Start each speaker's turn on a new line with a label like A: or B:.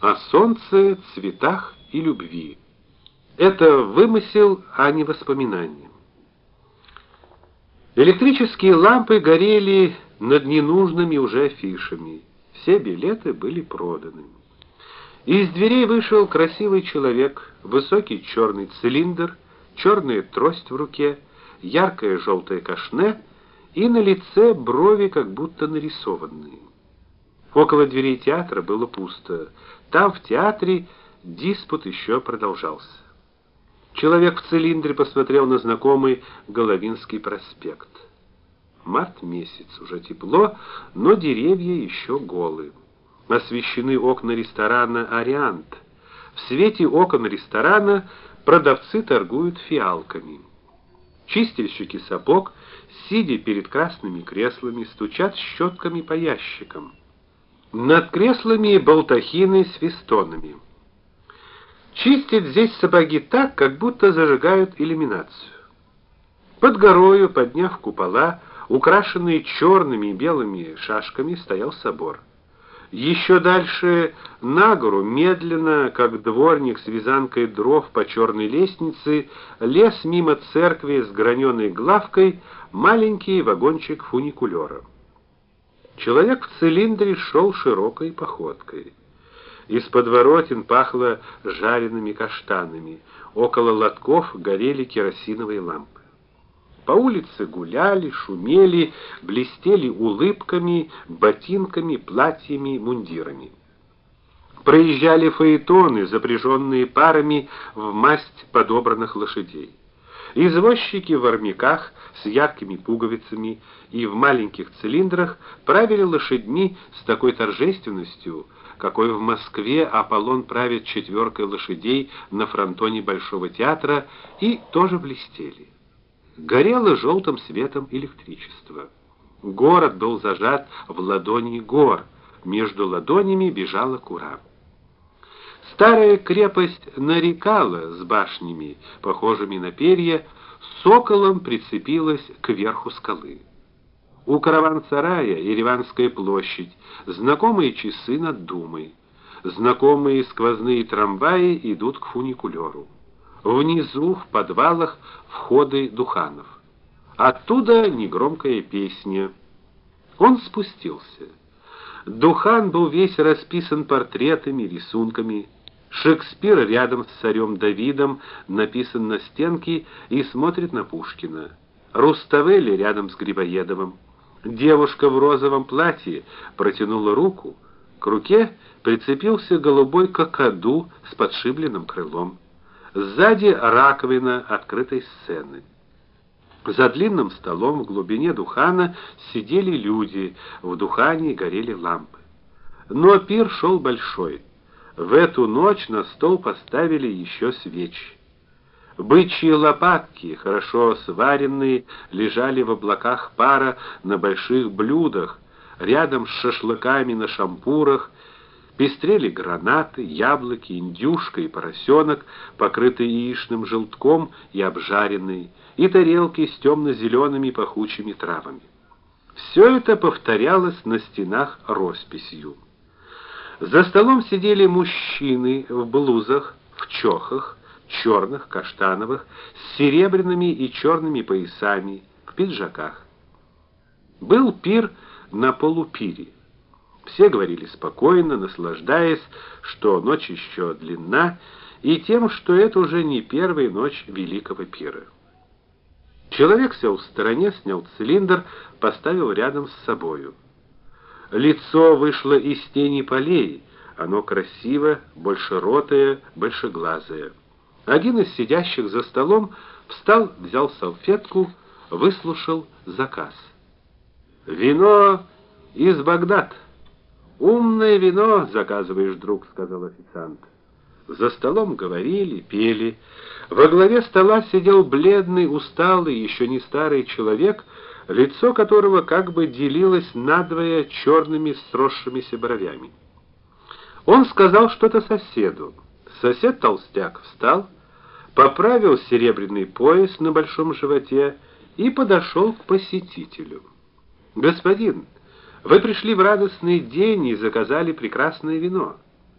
A: о солнце, цветах и любви. Это вымысел, а не воспоминание. Электрические лампы горели над ненужными уже афишами. Все билеты были проданы. Из дверей вышел красивый человек, высокий черный цилиндр, черная трость в руке, яркое желтое кашне и на лице брови как будто нарисованные. Около дверей театра было пусто. Там в театре диспут еще продолжался. Человек в цилиндре посмотрел на знакомый Головинский проспект. Март месяц, уже тепло, но деревья еще голые. Освещены окна ресторана Ориант. В свете окон ресторана продавцы торгуют фиалками. Чистильщики сапог, сидя перед красными креслами, стучат щетками по ящикам. Над креслами балдахины с фестонами. Чистят здесь сапоги так, как будто зажигают иллюминацию. Под горою, подняв купола, украшенный черными и белыми шашками, стоял собор. Еще дальше на гору медленно, как дворник с вязанкой дров по черной лестнице, лез мимо церкви с граненой главкой маленький вагончик фуникулера. Человек в цилиндре шел широкой походкой. Из подворотен пахло жареными каштанами, около лотков горели керосиновые лампы. По улице гуляли, шумели, блестели улыбками, ботинками, платьями, мундирами. Проезжали фаэтоны, запряженные парами в масть подобранных лошадей. Извозчики в армяках с яркими пуговицами и в маленьких цилиндрах правили лошадьми с такой торжественностью, какой в Москве Аполлон правит четверкой лошадей на фронтоне Большого театра, и тоже блестели горело желтым светом электричество. Город был зажат в ладони гор, между ладонями бежала кура. Старая крепость нарекала с башнями, похожими на перья, соколом прицепилась к верху скалы. У караван-сарая Ереванская площадь, знакомые часы над Думой, знакомые сквозные трамваи идут к фуникулеру. Внизу в подвалах входы духанов. Оттуда негромкая песня. Он спустился. Духан был весь расписан портретами, рисунками. Шекспир рядом с царем Давидом написан на стенке и смотрит на Пушкина. Руставели рядом с Грибоедовым. Девушка в розовом платье протянула руку. К руке прицепился голубой кокоду с подшибленным крылом. Сзади раковина открытой сцены. За длинным столом в глубине духана сидели люди, в духане горели лампы. Но пир шел большой. В эту ночь на стол поставили еще свечи. Бычьи лопатки, хорошо сваренные, лежали в облаках пара на больших блюдах, рядом с шашлыками на шампурах Пестрели гранаты, яблоки, индюшка и поросенок, покрытые яичным желтком и обжаренные, и тарелки с темно зелеными пахучими травами. Все это повторялось на стенах росписью. За столом сидели мужчины в блузах, в чохах, черных, каштановых, с серебряными и черными поясами, в пиджаках. Был пир на полупире. Все говорили спокойно, наслаждаясь, что ночь еще длинна, и тем, что это уже не первая ночь великого пира. Человек сел в стороне, снял цилиндр, поставил рядом с собою. Лицо вышло из тени полей, оно красиво, большеротое, большеглазое. Один из сидящих за столом встал, взял салфетку, выслушал заказ. Вино из Багдада. Умное вино заказываешь, друг, сказал официант. За столом говорили, пели. Во главе стола сидел бледный, усталый, еще не старый человек, лицо которого как бы делилось надвое черными сросшимися бровями. Он сказал что-то соседу. Сосед толстяк встал, поправил серебряный пояс на большом животе и подошел к посетителю. Господин, вы пришли в радостный день и заказали прекрасное вино.